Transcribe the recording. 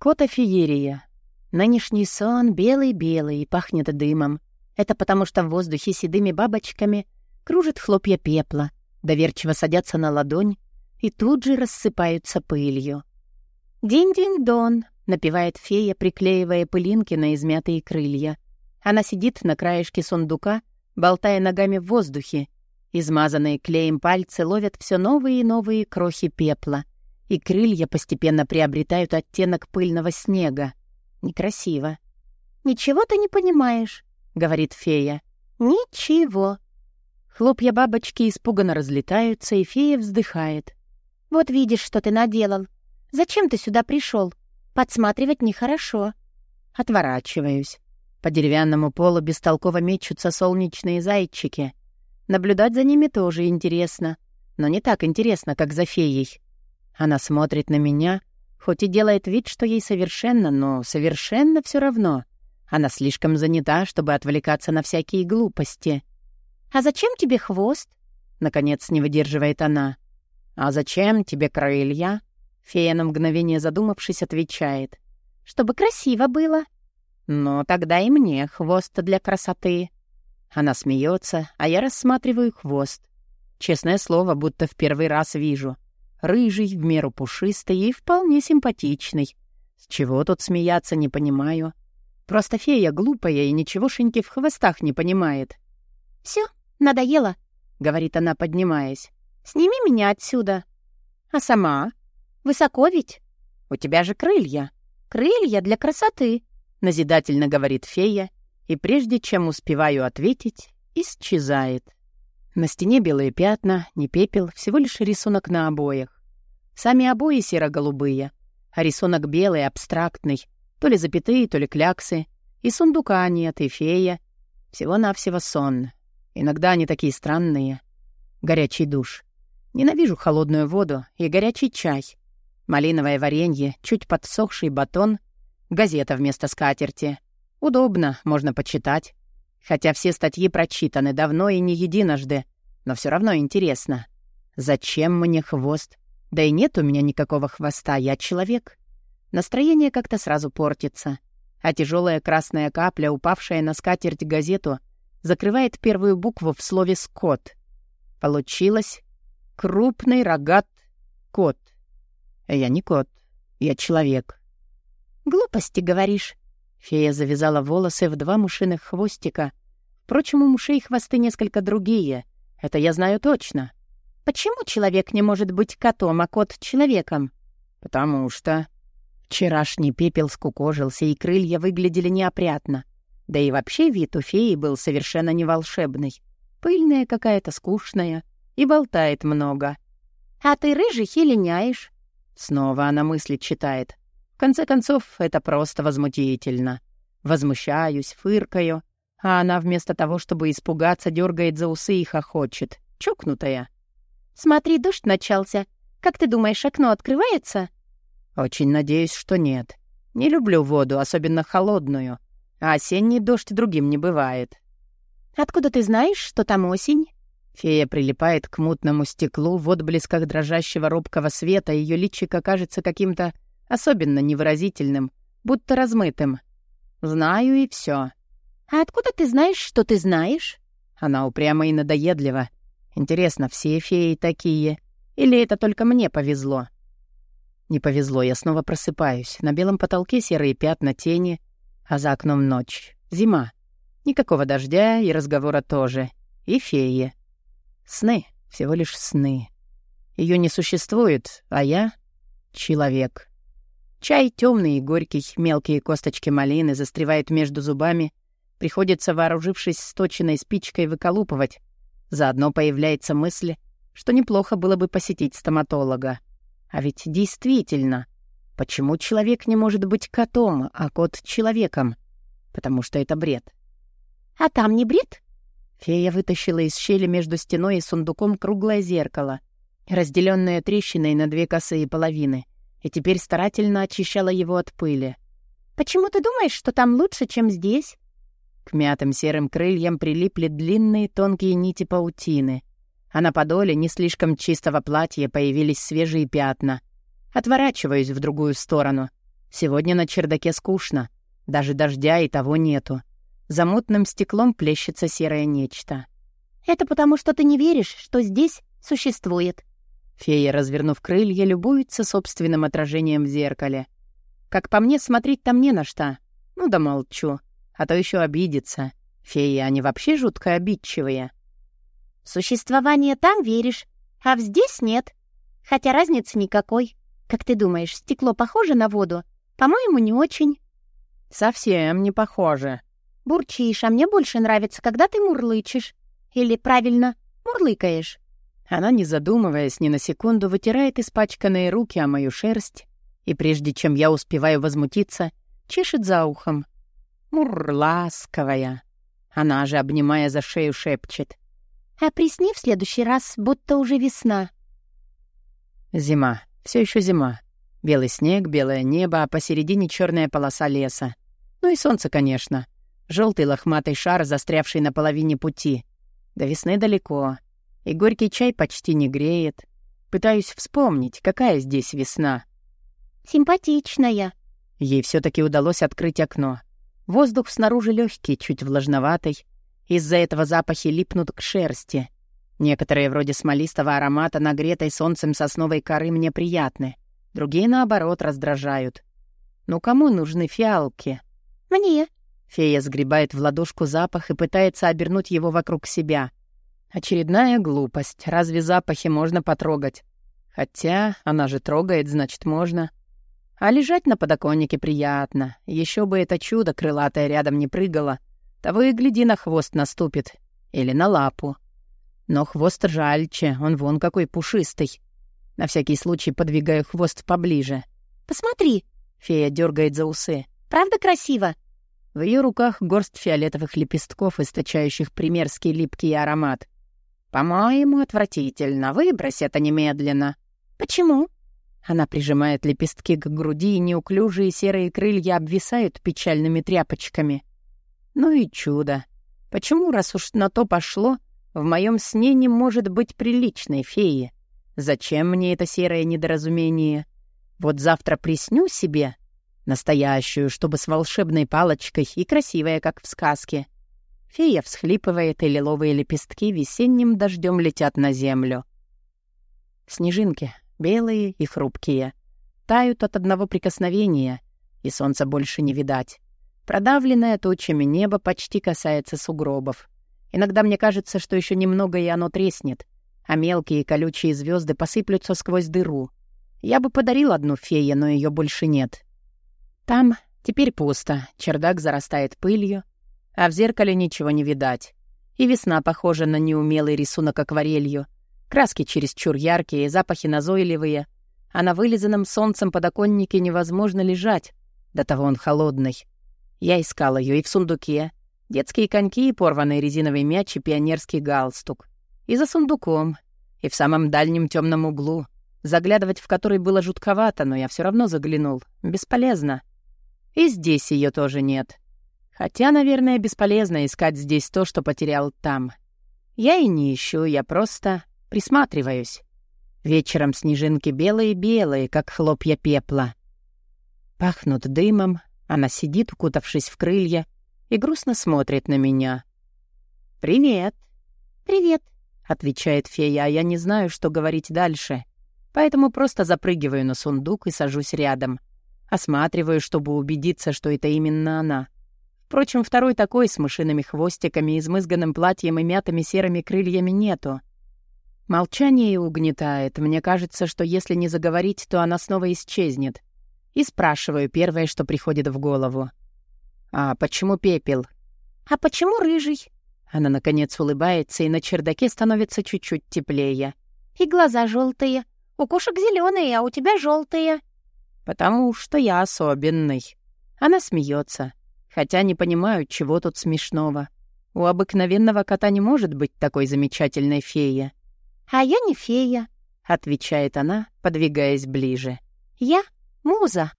Кота-феерия. Нынешний сон белый-белый и пахнет дымом. Это потому, что в воздухе седыми бабочками кружат хлопья пепла, доверчиво садятся на ладонь и тут же рассыпаются пылью. «Динь-динь-дон», — напевает фея, приклеивая пылинки на измятые крылья. Она сидит на краешке сундука, болтая ногами в воздухе. Измазанные клеем пальцы ловят все новые и новые крохи пепла — и крылья постепенно приобретают оттенок пыльного снега. Некрасиво. «Ничего ты не понимаешь», — говорит фея. «Ничего». Хлопья бабочки испуганно разлетаются, и фея вздыхает. «Вот видишь, что ты наделал. Зачем ты сюда пришел? Подсматривать нехорошо». Отворачиваюсь. По деревянному полу бестолково мечутся солнечные зайчики. Наблюдать за ними тоже интересно, но не так интересно, как за феей. Она смотрит на меня, хоть и делает вид, что ей совершенно, но совершенно все равно. Она слишком занята, чтобы отвлекаться на всякие глупости. «А зачем тебе хвост?» Наконец не выдерживает она. «А зачем тебе крылья?» Фея на мгновение задумавшись отвечает. «Чтобы красиво было». «Ну, тогда и мне хвост для красоты». Она смеется, а я рассматриваю хвост. Честное слово, будто в первый раз вижу — Рыжий, в меру пушистый и вполне симпатичный. С чего тут смеяться, не понимаю. Просто фея глупая и ничегошеньки в хвостах не понимает. Все, надоело», — говорит она, поднимаясь. «Сними меня отсюда». «А сама?» «Высоко ведь?» «У тебя же крылья». «Крылья для красоты», — назидательно говорит фея, и прежде чем успеваю ответить, исчезает. На стене белые пятна, не пепел, всего лишь рисунок на обоях. Сами обои серо-голубые, а рисунок белый, абстрактный, то ли запятые, то ли кляксы. И сундука нет, и фея. Всего-навсего сон. Иногда они такие странные. Горячий душ. Ненавижу холодную воду и горячий чай. Малиновое варенье, чуть подсохший батон, газета вместо скатерти. Удобно, можно почитать. Хотя все статьи прочитаны давно и не единожды, но все равно интересно. Зачем мне хвост? Да и нет у меня никакого хвоста, я человек. Настроение как-то сразу портится. А тяжелая красная капля, упавшая на скатерть газету, закрывает первую букву в слове «скот». Получилось «крупный рогат кот». Я не кот, я человек. «Глупости, говоришь?» Фея завязала волосы в два мышиных хвостика. Впрочем, у мышей хвосты несколько другие. Это я знаю точно. Почему человек не может быть котом, а кот — человеком? Потому что... Вчерашний пепел скукожился, и крылья выглядели неопрятно. Да и вообще вид у феи был совершенно не волшебный. Пыльная какая-то, скучная. И болтает много. «А ты рыжий и линяешь?» Снова она мысли читает. В конце концов, это просто возмутительно. Возмущаюсь, фыркаю, а она вместо того, чтобы испугаться, дергает за усы и хохочет. Чокнутая. «Смотри, дождь начался. Как ты думаешь, окно открывается?» «Очень надеюсь, что нет. Не люблю воду, особенно холодную. А осенний дождь другим не бывает». «Откуда ты знаешь, что там осень?» Фея прилипает к мутному стеклу, в отблесках дрожащего робкого света ее личико кажется каким-то особенно невыразительным, будто размытым. Знаю и все. «А откуда ты знаешь, что ты знаешь?» Она упряма и надоедлива. Интересно, все феи такие? Или это только мне повезло? Не повезло, я снова просыпаюсь. На белом потолке серые пятна тени, а за окном ночь. Зима. Никакого дождя и разговора тоже. И феи. Сны, всего лишь сны. Ее не существует, а я — человек. Чай темный и горький, мелкие косточки малины застревают между зубами. Приходится, вооружившись сточенной спичкой, выколупывать. Заодно появляется мысль, что неплохо было бы посетить стоматолога. А ведь действительно, почему человек не может быть котом, а кот — человеком? Потому что это бред. «А там не бред?» Фея вытащила из щели между стеной и сундуком круглое зеркало, разделенное трещиной на две косые половины — и теперь старательно очищала его от пыли. «Почему ты думаешь, что там лучше, чем здесь?» К мятым серым крыльям прилипли длинные тонкие нити паутины, а на подоле не слишком чистого платья появились свежие пятна. Отворачиваюсь в другую сторону. Сегодня на чердаке скучно. Даже дождя и того нету. За мутным стеклом плещется серое нечто. «Это потому, что ты не веришь, что здесь существует». Фея, развернув крылья, любуется собственным отражением в зеркале. Как по мне, смотреть там не на что. Ну да молчу. А то еще обидится. Феи, они вообще жутко обидчивые. В существование там веришь, а здесь нет. Хотя разницы никакой. Как ты думаешь, стекло похоже на воду? По-моему, не очень. Совсем не похоже. Бурчишь, а мне больше нравится, когда ты мурлычешь. Или, правильно, мурлыкаешь. Она, не задумываясь ни на секунду, вытирает испачканные руки о мою шерсть, и прежде чем я успеваю возмутиться, чешет за ухом. Мур, ласковая. Она же, обнимая за шею, шепчет. «А присни в следующий раз, будто уже весна». Зима. Все еще зима. Белый снег, белое небо, а посередине черная полоса леса. Ну и солнце, конечно. Желтый лохматый шар, застрявший на половине пути. До весны далеко. И горький чай почти не греет. Пытаюсь вспомнить, какая здесь весна. «Симпатичная». Ей все таки удалось открыть окно. Воздух снаружи легкий, чуть влажноватый. Из-за этого запахи липнут к шерсти. Некоторые вроде смолистого аромата, нагретой солнцем сосновой коры, мне приятны. Другие, наоборот, раздражают. Ну кому нужны фиалки? Мне. Фея сгребает в ладошку запах и пытается обернуть его вокруг себя. Очередная глупость. Разве запахи можно потрогать? Хотя она же трогает, значит, можно. А лежать на подоконнике приятно. Еще бы это чудо крылатое рядом не прыгало. Того и гляди, на хвост наступит. Или на лапу. Но хвост жальче, он вон какой пушистый. На всякий случай подвигаю хвост поближе. «Посмотри!» — фея дергает за усы. «Правда красиво?» В ее руках горсть фиолетовых лепестков, источающих примерский липкий аромат. «По-моему, отвратительно. Выбрось это немедленно». «Почему?» Она прижимает лепестки к груди, и неуклюжие серые крылья обвисают печальными тряпочками. Ну и чудо. Почему, раз уж на то пошло, в моем сне не может быть приличной феи. Зачем мне это серое недоразумение? Вот завтра присню себе настоящую, чтобы с волшебной палочкой и красивая, как в сказке. Фея всхлипывает, и лиловые лепестки весенним дождем летят на землю. Снежинки, белые и хрупкие, тают от одного прикосновения, и солнца больше не видать. Продавленное тучами небо почти касается сугробов. Иногда мне кажется, что еще немного, и оно треснет, а мелкие колючие звезды посыплются сквозь дыру. Я бы подарил одну фее, но ее больше нет. Там теперь пусто, чердак зарастает пылью, а в зеркале ничего не видать. И весна похожа на неумелый рисунок акварелью. Краски чересчур яркие, запахи назойливые, а на вылизанном солнцем подоконнике невозможно лежать, до того он холодный. Я искал ее и в сундуке, Детские коньки, порванный резиновый мяч и пионерский галстук. И за сундуком, и в самом дальнем темном углу, заглядывать в который было жутковато, но я все равно заглянул. Бесполезно. И здесь ее тоже нет. Хотя, наверное, бесполезно искать здесь то, что потерял там. Я и не ищу, я просто присматриваюсь. Вечером снежинки белые-белые, как хлопья пепла. Пахнут дымом, она сидит, укутавшись в крылья, и грустно смотрит на меня. «Привет!» «Привет!» — отвечает фея, а я не знаю, что говорить дальше. Поэтому просто запрыгиваю на сундук и сажусь рядом. Осматриваю, чтобы убедиться, что это именно она. Впрочем, второй такой с мышиными хвостиками, измызганным платьем и мятыми серыми крыльями нету. Молчание угнетает. Мне кажется, что если не заговорить, то она снова исчезнет. И спрашиваю первое, что приходит в голову. «А почему пепел?» «А почему рыжий?» Она, наконец, улыбается, и на чердаке становится чуть-чуть теплее. «И глаза желтые. У кошек зеленые, а у тебя желтые». «Потому что я особенный». Она смеется, хотя не понимаю, чего тут смешного. У обыкновенного кота не может быть такой замечательной феи. «А я не фея», — отвечает она, подвигаясь ближе. «Я муза».